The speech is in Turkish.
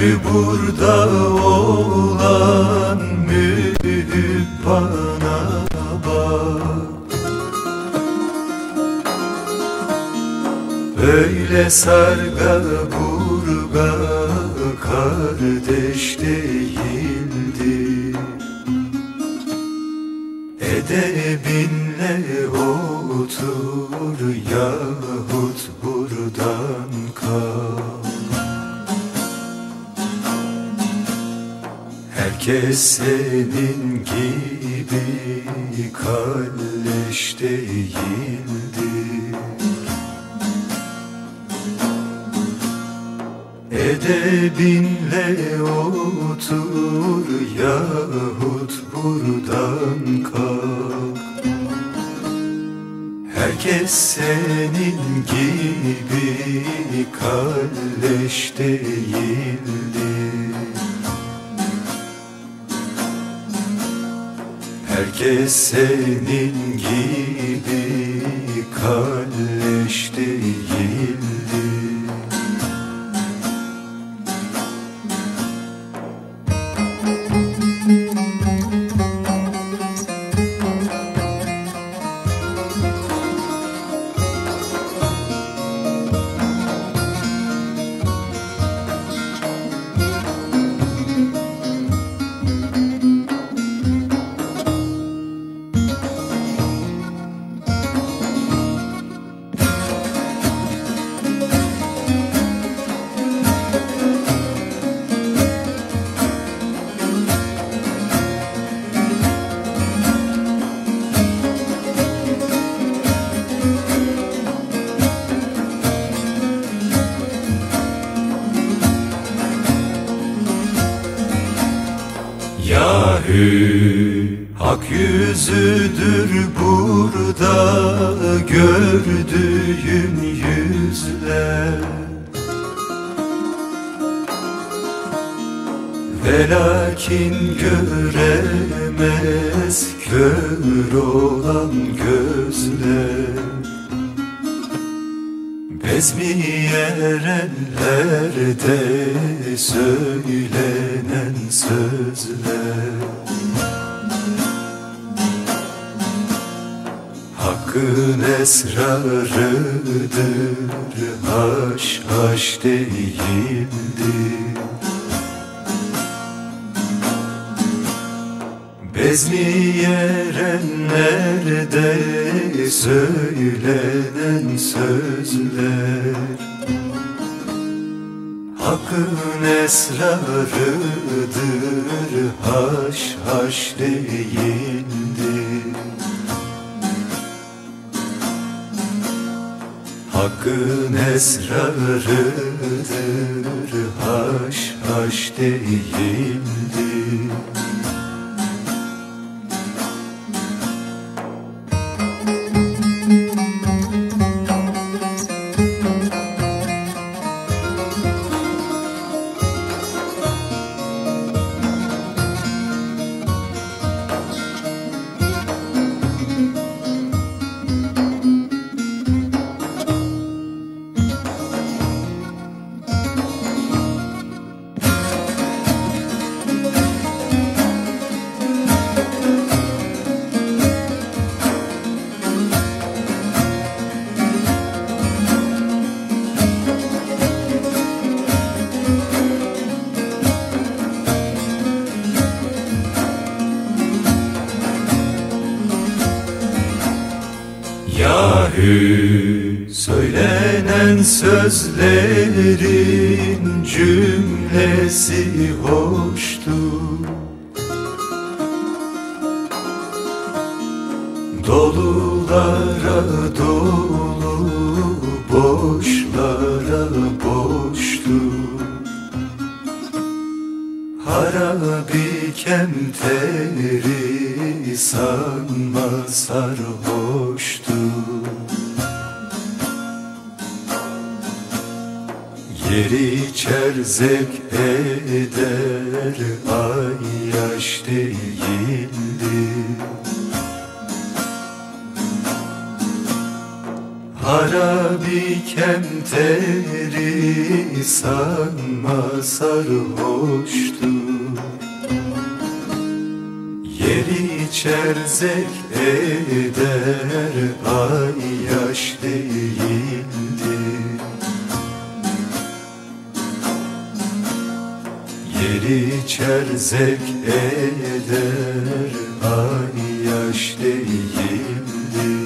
Yahü burada olan mühib bana bak. Öyle sarga burga kardeş değildir. Edebinle otur yahut buradan kalk Herkes senin gibi kalleş değildir. Edebinle otur yahut buradan kalk. Herkes senin gibi kalleş değildir Herkes senin gibi kalleş değildir Hak yüzüdür burada gördüğün yüzler. Velakin göremez kör olan gözler Bezmiyerenlerde söylenen sözler. Hakkın esrarıdır haş haş değildir Bezmiyerenlerde söylenen sözler. Hakkın esrarıdır haş haş değildir. Hakkın esrarıdır haş haş değildir söylenen sözlerin cümlesi hoştur Dolulara dolu boşlara boştur Harabi kemteri sanma sarhoştur Yeri çerzek eder ay yaş değildir Harabi kenteri sanma sarhoştur Yeri çerzek eder ay yaş değildi Yeri çerzek eder. Ay yaş değildi